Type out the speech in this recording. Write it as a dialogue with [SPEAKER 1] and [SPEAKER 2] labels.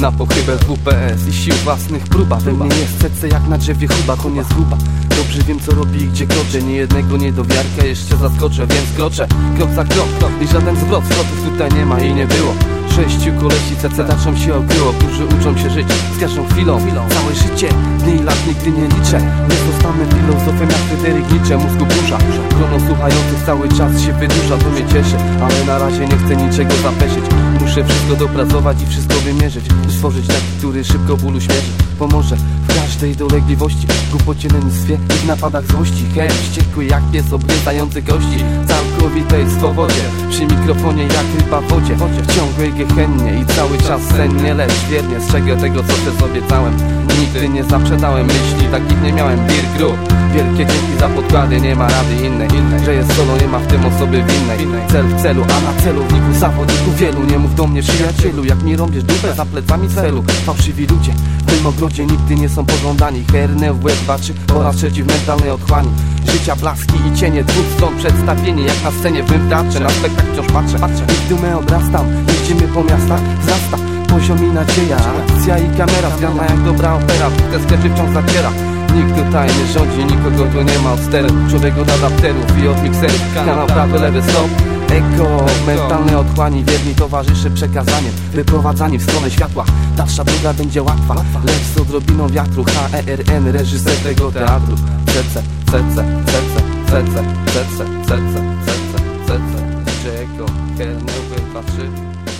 [SPEAKER 1] na pochybę WPS i sił własnych próba. We mnie jest serce jak na drzewie chuba, to nie zguba. Dobrze wiem co robi i gdzie kroczę. Nie jednego niedowiarka jeszcze zaskoczę Więc kroczę, krok za krok I żaden zwrot, zwrotów tutaj nie ma i nie było. Sześciu kolesi cecetaczom się okryło. Którzy uczą się żyć z każdą chwilą. Całe życie, dni i lat nigdy nie liczę. Nie zostanę filozofem jak Fryderyk Nietzsche. Mózgu burza, grono słuchających cały czas się wydłuża. To mnie cieszy, ale na razie nie chcę niczego zapeszyć Muszę wszystko dopracować i wszystko wymierzyć stworzyć taki, który szybko bólu śmierzy Pomoże w każdej dolegliwości Głupocie, lenistwie i w napadach złości. Chęć wściekły jak pies obgryzający kości Całkowitej swobodzie Przy mikrofonie jak ryba w wodzie. Ciągłej gehennie i cały czas sennie Lecz. Wiernie strzegę tego co przed obiecałem Nigdy nie zaprzedałem myśli, takich nie miałem. Bir gru Wielkie dzięki za podkłady, nie ma rady innej Że jest solo, nie ma w tym osoby winnej. Cel w celu, a na celowniku zawodników wielu. Nie mów do mnie przyjacielu, jak mi rąbiesz dupę za plecami celu. Fałszywi ludzie w tym ogrodzie nigdy nie są pożądani. Herne w łeb baczy oraz przeciwmentalnej otchłani. Życia blaski i cienie dwóch stron przedstawienie Jak na scenie w na spektakl wciąż patrzę, patrzę. I w dumę obrastam, jeździmy po miastach, wzrasta Poziom i nadzieja, akcja i kamera Zgrana jak dobra opera, te sklepy wciąż zaciera Nikt tutaj nie rządzi, nikogo tu nie ma od sterów Człowiek od adapterów i od mikserów. Kanał prawy, lewy, stop Eko, mentalne otchłani Wierni towarzyszy przekazaniem Wyprowadzanie w stronę światła. Dalsza droga będzie łatwa Lecz z odrobiną wiatru. H.E.R.N. Reżyser tego teatru. Serce, serce, serce, serce, serce, serce, serce, serce DJ Eko, Kernel, 2, 3